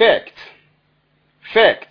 fact fact